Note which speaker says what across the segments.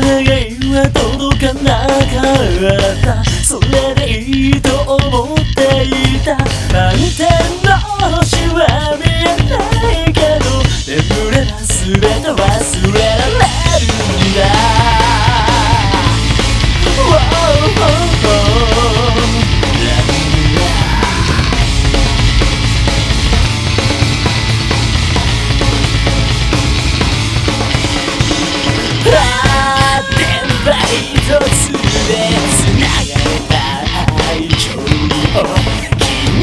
Speaker 1: 願いは届かなかったそれでいいと思っていた満点の星は見えないけど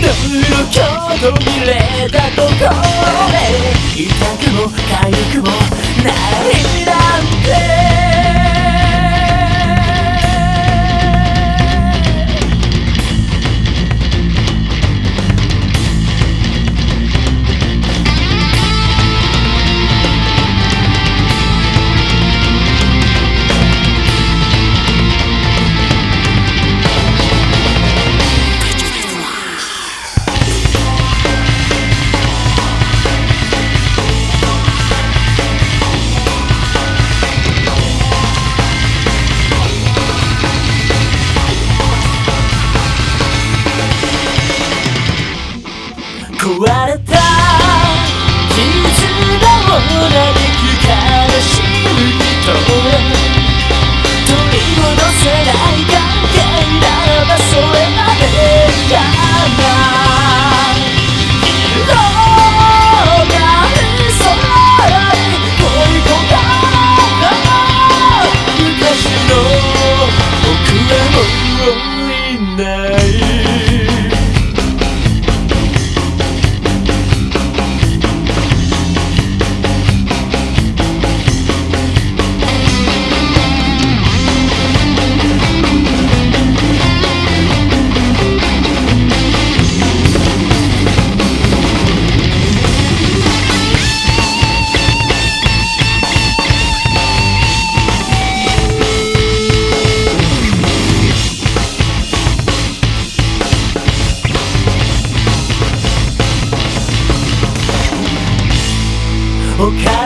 Speaker 1: のれたところで痛くも痒くもないなんて。壊れた。絆を嘆く悲し他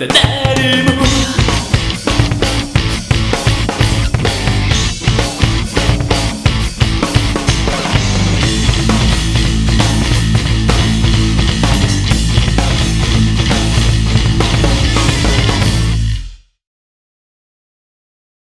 Speaker 1: with the daddy.